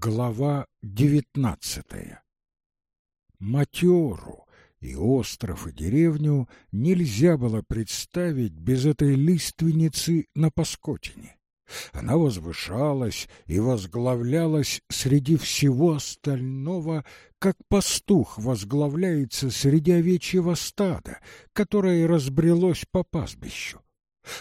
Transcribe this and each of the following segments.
Глава девятнадцатая Матеру и остров, и деревню нельзя было представить без этой лиственницы на Паскотине. Она возвышалась и возглавлялась среди всего остального, как пастух возглавляется среди овечьего стада, которое разбрелось по пастбищу.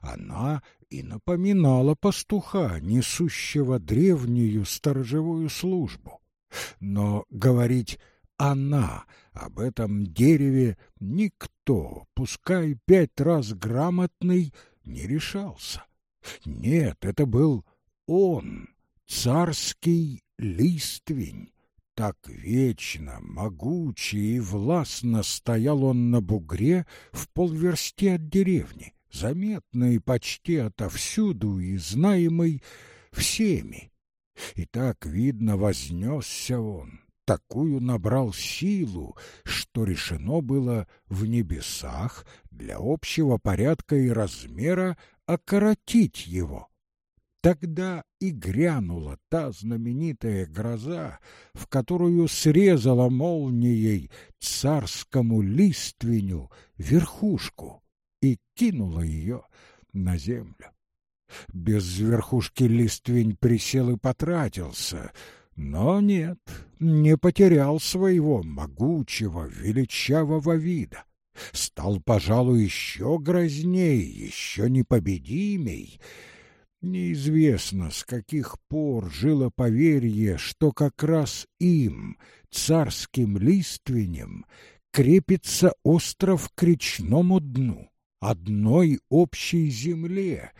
Она и напоминала пастуха, несущего древнюю сторожевую службу. Но говорить «она» об этом дереве никто, пускай пять раз грамотный, не решался. Нет, это был он, царский листвень. Так вечно, могучий и властно стоял он на бугре в полверсти от деревни заметный почти отовсюду и знаемый всеми. И так, видно, вознесся он, такую набрал силу, что решено было в небесах для общего порядка и размера окоротить его. Тогда и грянула та знаменитая гроза, в которую срезала молнией царскому лиственю верхушку и кинула ее на землю. Без верхушки листвень присел и потратился, но нет, не потерял своего могучего, величавого вида. Стал, пожалуй, еще грозней, еще непобедимей. Неизвестно, с каких пор жило поверье, что как раз им, царским лиственем, крепится остров к речному дну одной общей земле,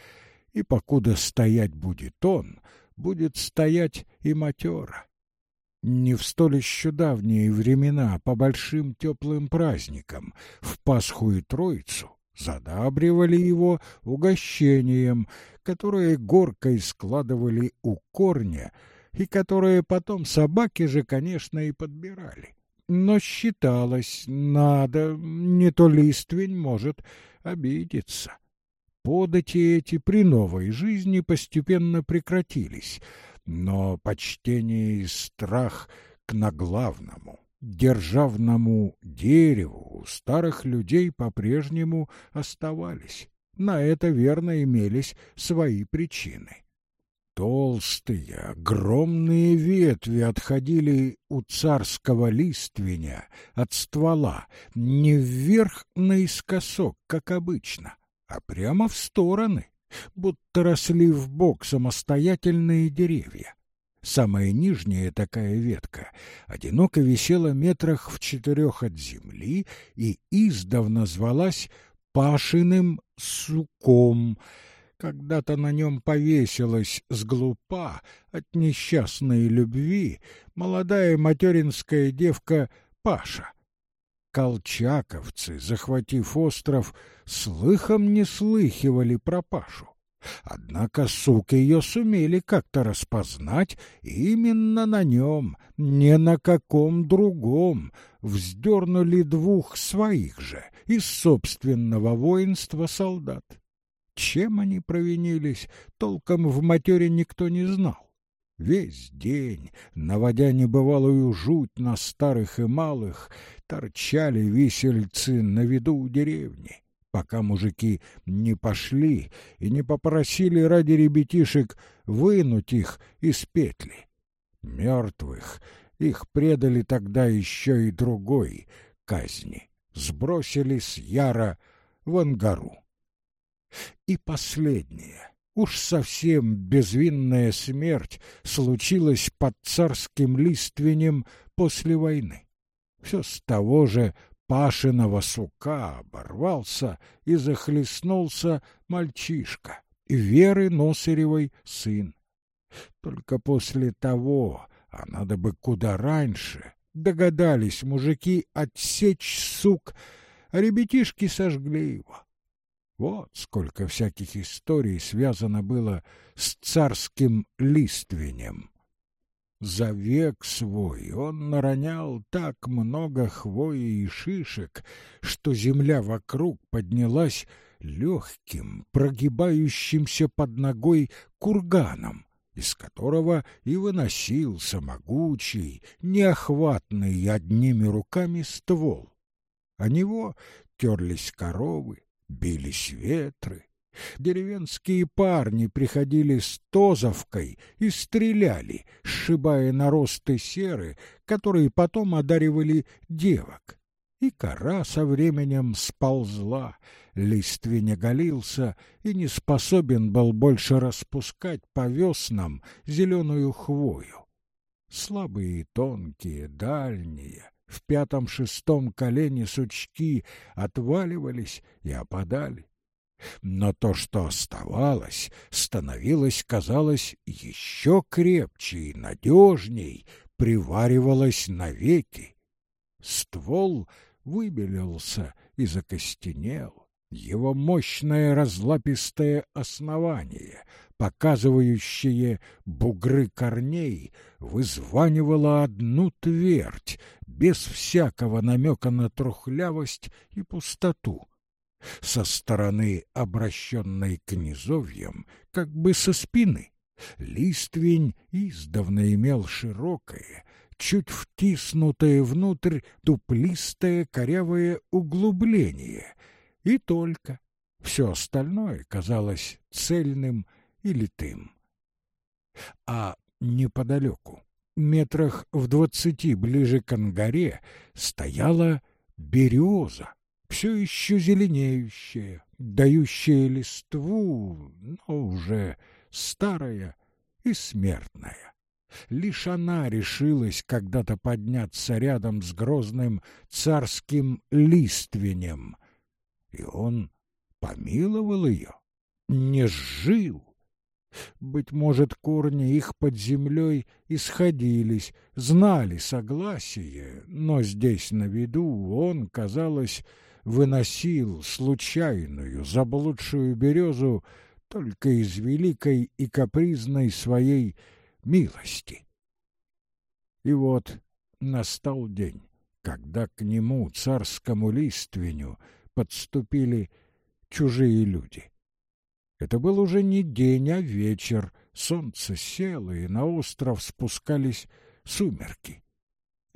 и покуда стоять будет он, будет стоять и матера. Не в столь еще давние времена, по большим теплым праздникам, в Пасху и Троицу, задабривали его угощением, которое горкой складывали у корня, и которое потом собаки же, конечно, и подбирали. Но считалось, надо, не то листвень может обидеться. Подати эти при новой жизни постепенно прекратились, но почтение и страх к наглавному, державному дереву у старых людей по-прежнему оставались. На это верно имелись свои причины. Толстые, огромные ветви отходили у царского лиственя от ствола не вверх наискосок, как обычно, а прямо в стороны, будто росли в бок самостоятельные деревья. Самая нижняя такая ветка одиноко висела метрах в четырех от земли и издавна звалась Пашиным суком — когда-то на нем повесилась с глупа от несчастной любви молодая материнская девка Паша. Колчаковцы, захватив остров, слыхом не слыхивали про Пашу. Однако сук ее сумели как-то распознать именно на нем, не на каком другом, вздернули двух своих же из собственного воинства солдат. Чем они провинились, толком в матере никто не знал. Весь день, наводя небывалую жуть на старых и малых, торчали висельцы на виду у деревни, пока мужики не пошли и не попросили ради ребятишек вынуть их из петли. Мертвых их предали тогда еще и другой казни, сбросили с яра в ангару. И последнее. Уж совсем безвинная смерть случилась под царским лиственем после войны. Все с того же Пашиного сука оборвался и захлестнулся мальчишка, Веры Носыревой сын. Только после того, а надо бы куда раньше, догадались мужики отсечь сук, а ребятишки сожгли его. Вот сколько всяких историй связано было с царским лиственем. За век свой он наронял так много хвои и шишек, что земля вокруг поднялась легким, прогибающимся под ногой курганом, из которого и выносился могучий, неохватный одними руками ствол. О него терлись коровы, бились ветры. Деревенские парни приходили с тозовкой и стреляли, сшибая наросты серы, которые потом одаривали девок. И кора со временем сползла, листвень оголился и не способен был больше распускать по веснам зеленую хвою. Слабые и тонкие, дальние, в пятом-шестом колене сучки отваливались и опадали. Но то, что оставалось, становилось, казалось, еще крепче и надежней, приваривалось навеки. Ствол выбелился и закостенел. Его мощное разлапистое основание, показывающее бугры корней, вызванивало одну твердь, без всякого намека на трухлявость и пустоту. Со стороны, обращенной к низовьям, как бы со спины, листвень издавна имел широкое, чуть втиснутое внутрь дуплистое корявое углубление — и только. Все остальное казалось цельным и литым. А неподалеку, метрах в двадцати ближе к ангаре, стояла береза, все еще зеленеющая, дающая листву, но уже старая и смертная. Лишь она решилась когда-то подняться рядом с грозным царским лиственем, и он помиловал ее, не сжил. Быть может, корни их под землей исходились, знали согласие, но здесь на виду он, казалось, выносил случайную заблудшую березу только из великой и капризной своей милости. И вот настал день, когда к нему, царскому лиственю, подступили чужие люди. Это был уже не день, а вечер. Солнце село, и на остров спускались сумерки.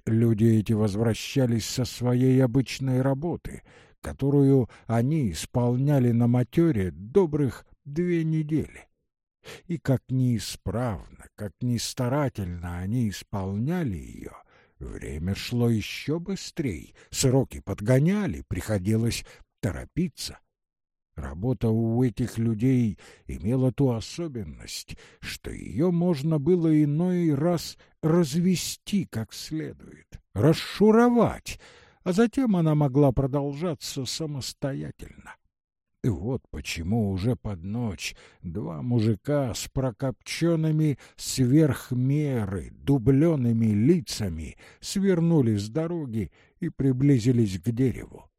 Люди эти возвращались со своей обычной работы, которую они исполняли на матере добрых две недели. И как неисправно, как нестарательно они исполняли ее — Время шло еще быстрее, сроки подгоняли, приходилось торопиться. Работа у этих людей имела ту особенность, что ее можно было иной раз развести как следует, расшуровать, а затем она могла продолжаться самостоятельно. И вот почему уже под ночь два мужика с прокопченными сверх меры дубленными лицами свернули с дороги и приблизились к дереву.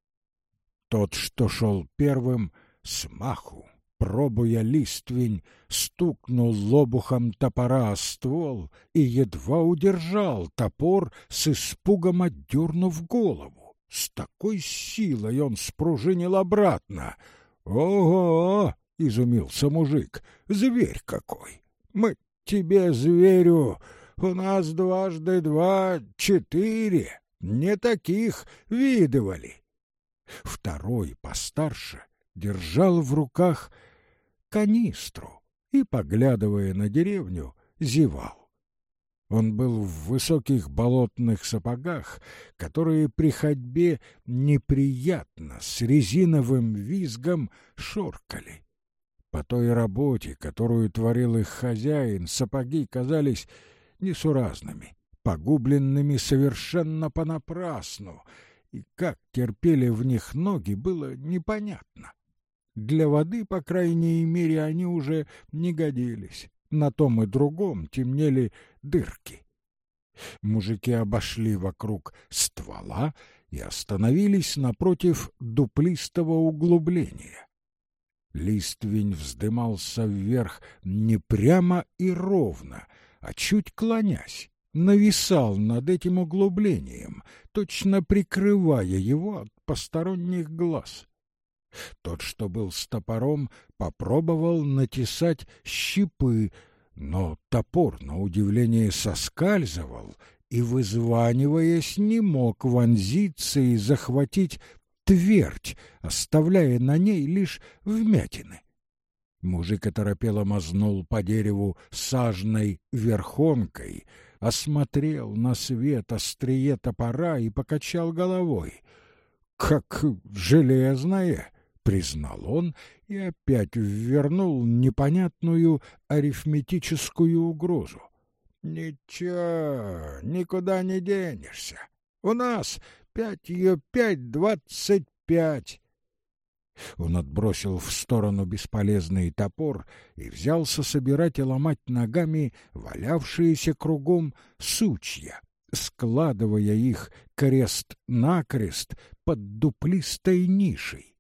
Тот, что шел первым, смаху, пробуя листвень, стукнул лобухом топора о ствол и едва удержал топор, с испугом отдернув голову. С такой силой он спружинил обратно — «Ого!» — изумился мужик. «Зверь какой! Мы тебе, зверю, у нас дважды два — четыре, не таких видывали!» Второй, постарше, держал в руках канистру и, поглядывая на деревню, зевал. Он был в высоких болотных сапогах, которые при ходьбе неприятно с резиновым визгом шоркали. По той работе, которую творил их хозяин, сапоги казались несуразными, погубленными совершенно понапрасну, и как терпели в них ноги, было непонятно. Для воды, по крайней мере, они уже не годились. На том и другом темнели дырки. Мужики обошли вокруг ствола и остановились напротив дуплистого углубления. Листвень вздымался вверх не прямо и ровно, а чуть клонясь, нависал над этим углублением, точно прикрывая его от посторонних глаз. Тот, что был с топором, попробовал натесать щипы, Но топор, на удивление, соскальзывал и, вызваниваясь, не мог вонзиться и захватить твердь, оставляя на ней лишь вмятины. Мужик оторопело мазнул по дереву сажной верхонкой, осмотрел на свет острие топора и покачал головой. «Как железное!» — признал он и опять ввернул непонятную арифметическую угрозу. «Ничего, никуда не денешься. У нас пятью пять двадцать пять. Он отбросил в сторону бесполезный топор и взялся собирать и ломать ногами валявшиеся кругом сучья, складывая их крест-накрест под дуплистой нишей.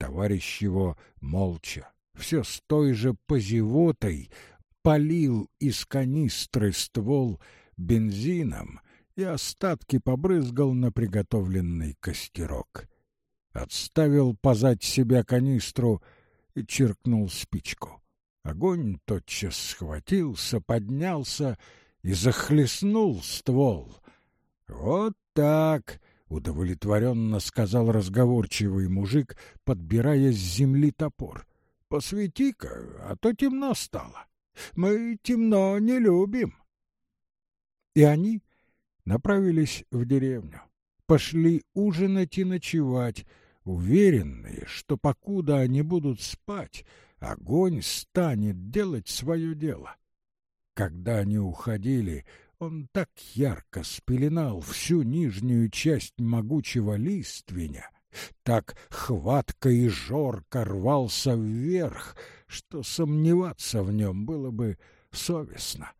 Товарищ его молча, все с той же позевотой, полил из канистры ствол бензином и остатки побрызгал на приготовленный костерок отставил позать себя канистру и чиркнул спичку. Огонь тотчас схватился, поднялся и захлестнул ствол. «Вот так!» — удовлетворенно сказал разговорчивый мужик, подбирая с земли топор. «Посвети-ка, а то темно стало. Мы темно не любим». И они направились в деревню пошли ужинать и ночевать, уверенные, что покуда они будут спать, огонь станет делать свое дело. Когда они уходили, он так ярко спеленал всю нижнюю часть могучего лиственя, так хватко и жорко рвался вверх, что сомневаться в нем было бы совестно.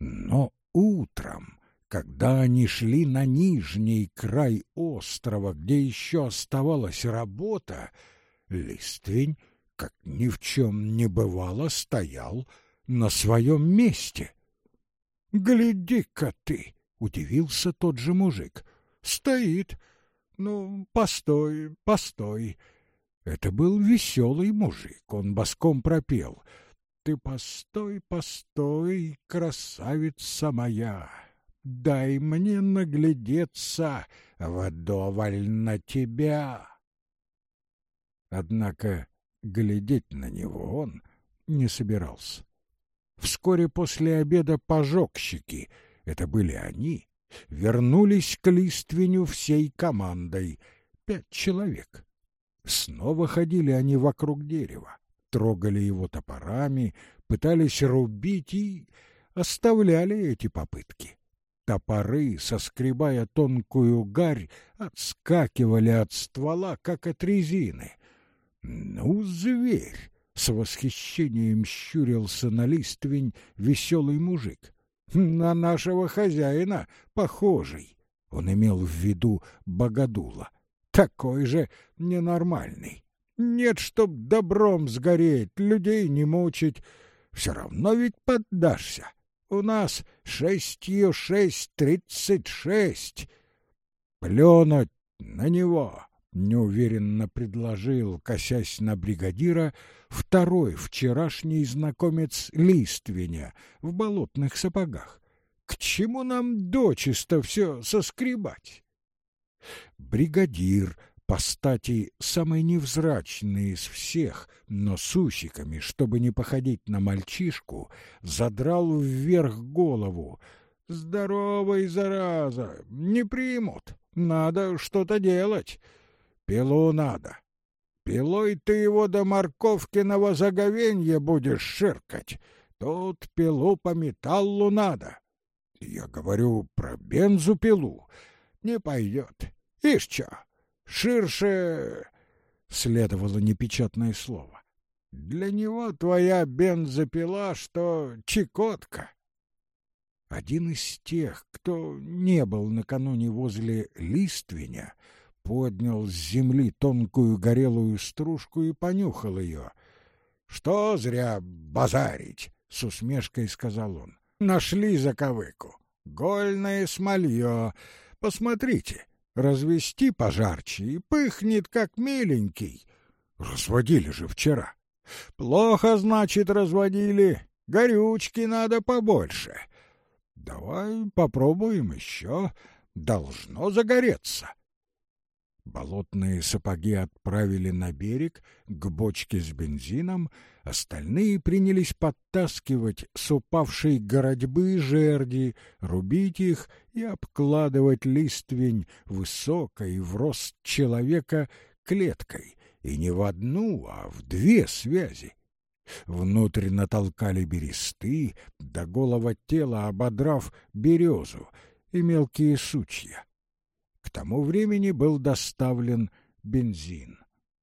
Но утром когда они шли на нижний край острова, где еще оставалась работа, Листвень, как ни в чем не бывало, стоял на своем месте. «Гляди-ка ты!» — удивился тот же мужик. «Стоит. Ну, постой, постой». Это был веселый мужик, он боском пропел. «Ты постой, постой, красавица моя!» дай мне наглядеться вдоволь на тебя. Однако глядеть на него он не собирался. Вскоре после обеда пожогщики, это были они, вернулись к лиственю всей командой, пять человек. Снова ходили они вокруг дерева, трогали его топорами, пытались рубить и оставляли эти попытки. Топоры, соскребая тонкую гарь, отскакивали от ствола, как от резины. «Ну, зверь!» — с восхищением щурился на листвень веселый мужик. «На нашего хозяина похожий!» — он имел в виду богодула. «Такой же ненормальный. Нет, чтоб добром сгореть, людей не мучить. Все равно ведь поддашься. У нас шестью шесть тридцать шесть. Плюнуть на него, неуверенно предложил, косясь на бригадира, второй вчерашний знакомец Лиственя в болотных сапогах. К чему нам дочисто все соскребать? Бригадир по стати самый невзрачный из всех, но с усиками, чтобы не походить на мальчишку, задрал вверх голову. «Здоровый, зараза! Не примут! Надо что-то делать! Пилу надо! Пилой ты его до морковкиного заговенья будешь ширкать! Тут пилу по металлу надо!» Я говорю про бензопилу. Не пойдет. Ишь чё, Ширше следовало непечатное слово. Для него твоя бензопила, что чекотка. Один из тех, кто не был накануне возле лиственя, поднял с земли тонкую горелую стружку и понюхал ее. — Что зря базарить? — с усмешкой сказал он. — Нашли заковыку. Гольное смолье. Посмотрите, развести пожарче и пыхнет, как миленький. Разводили же вчера. Плохо, значит, разводили. Горючки надо побольше. Давай попробуем еще. Должно загореться. Болотные сапоги отправили на берег к бочке с бензином, остальные принялись подтаскивать с упавшей городьбы жерди, рубить их и обкладывать листвень высокой в рост человека клеткой, и не в одну, а в две связи. Внутрь натолкали бересты, до голого тела ободрав березу и мелкие сучья. Тому времени был доставлен бензин.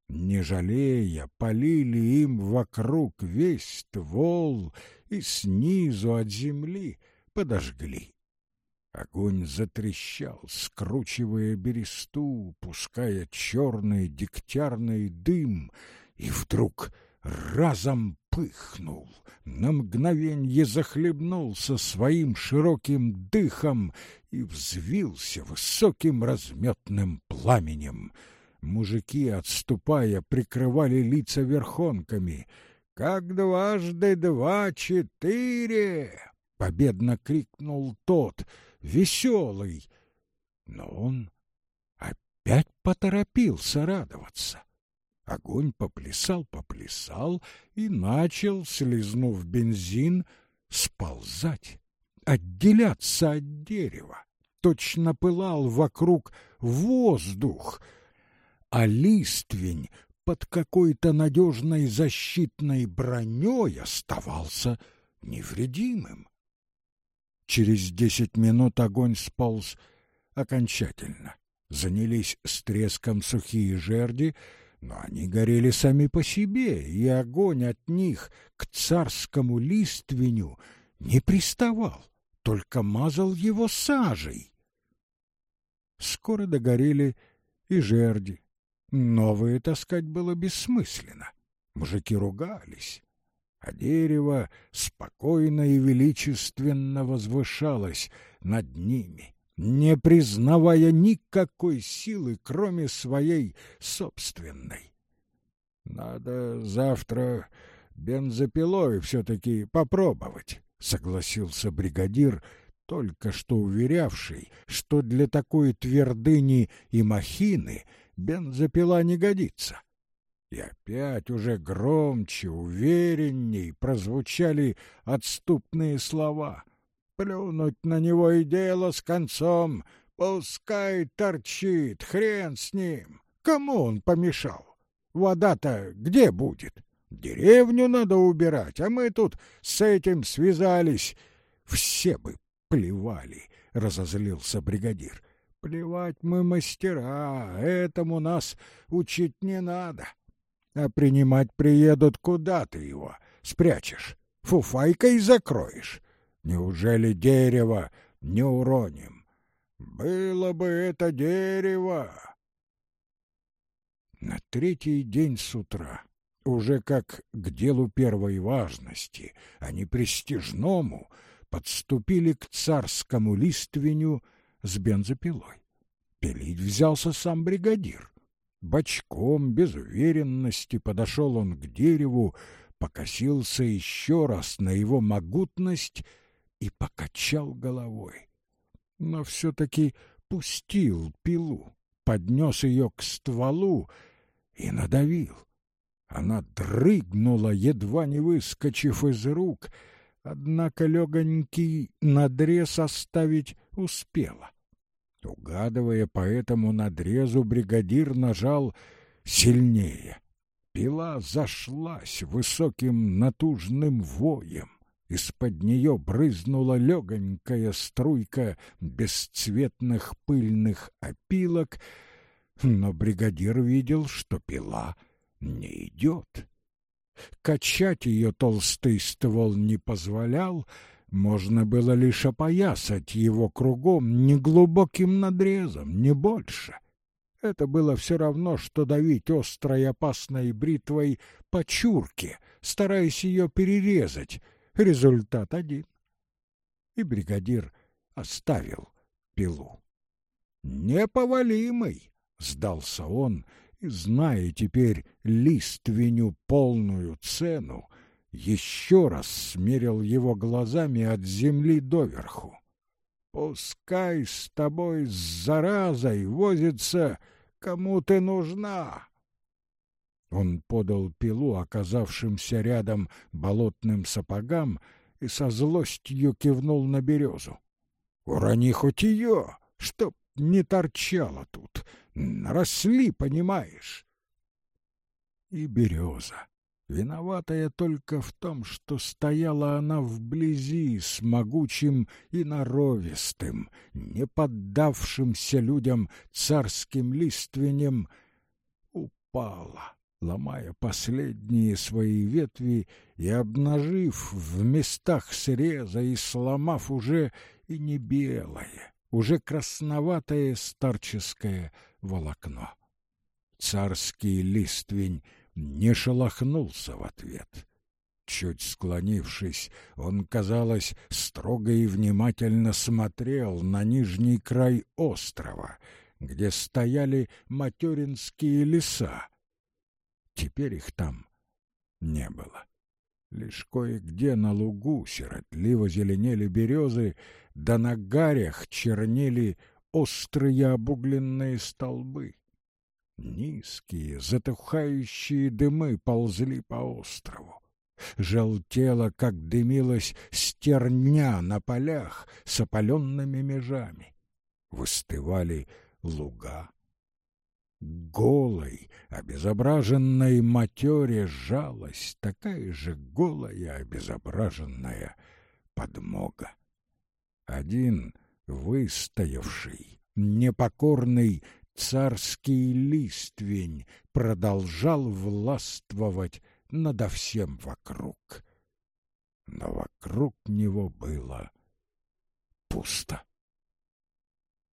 Не жалея, полили им вокруг весь ствол и снизу от земли подожгли. Огонь затрещал, скручивая бересту, пуская черный дегтярный дым, и вдруг разом пыхнул, на мгновенье захлебнулся своим широким дыхом и взвился высоким разметным пламенем. Мужики, отступая, прикрывали лица верхонками. «Как дважды два — четыре!» — победно крикнул тот, веселый. Но он опять поторопился радоваться. Огонь поплясал, поплясал и начал, слезнув бензин, сползать, отделяться от дерева. Точно пылал вокруг воздух, а листвень под какой-то надежной защитной броней оставался невредимым. Через десять минут огонь сполз окончательно. Занялись с треском сухие жерди — но они горели сами по себе, и огонь от них к царскому лиственю не приставал, только мазал его сажей. Скоро догорели и жерди. Новые таскать было бессмысленно. Мужики ругались, а дерево спокойно и величественно возвышалось над ними не признавая никакой силы, кроме своей собственной. Надо завтра бензопилой все-таки попробовать, согласился бригадир, только что уверявший, что для такой твердыни и махины бензопила не годится. И опять уже громче, уверенней прозвучали отступные слова. Плюнуть на него и дело с концом. Пускай торчит, хрен с ним. Кому он помешал? Вода-то где будет? Деревню надо убирать, а мы тут с этим связались. Все бы плевали, — разозлился бригадир. Плевать мы мастера, этому нас учить не надо. А принимать приедут, куда ты его спрячешь? Фуфайкой закроешь. Неужели дерево не уроним? Было бы это дерево! На третий день с утра, уже как к делу первой важности, а не престижному, подступили к царскому лиственю с бензопилой. Пилить взялся сам бригадир. Бочком, без уверенности, подошел он к дереву, покосился еще раз на его могутность и покачал головой. Но все-таки пустил пилу, поднес ее к стволу и надавил. Она дрыгнула, едва не выскочив из рук, однако легонький надрез оставить успела. Угадывая по этому надрезу, бригадир нажал сильнее. Пила зашлась высоким натужным воем. Из-под нее брызнула легонькая струйка бесцветных пыльных опилок, но бригадир видел, что пила не идет. Качать ее толстый ствол не позволял, можно было лишь опоясать его кругом неглубоким надрезом, не больше. Это было все равно, что давить острой опасной бритвой по чурке, стараясь ее перерезать — Результат один. И бригадир оставил пилу. «Неповалимый!» — сдался он, и, зная теперь лиственю полную цену, еще раз смерил его глазами от земли доверху. Пускай с тобой с заразой возится, кому ты нужна. Он подал пилу оказавшимся рядом болотным сапогам и со злостью кивнул на березу. Урони хоть ее, чтоб не торчала тут. Росли, понимаешь. И береза виноватая только в том, что стояла она вблизи с могучим и норовистым, не поддавшимся людям царским лиственем, упала, ломая последние свои ветви и обнажив в местах среза и сломав уже и не белое, уже красноватое старческое волокно. Царский листвень не шелохнулся в ответ. Чуть склонившись, он, казалось, строго и внимательно смотрел на нижний край острова, где стояли материнские леса. Теперь их там не было. Лишь кое-где на лугу сиротливо зеленели березы, да на гарях чернели острые обугленные столбы. Низкие, затухающие дымы ползли по острову. Желтело, как дымилась стерня на полях с опаленными межами. Выстывали луга. Голой, обезображенной матере сжалась такая же голая, обезображенная подмога. Один выстоявший, непокорный царский листвень продолжал властвовать надо всем вокруг. Но вокруг него было пусто.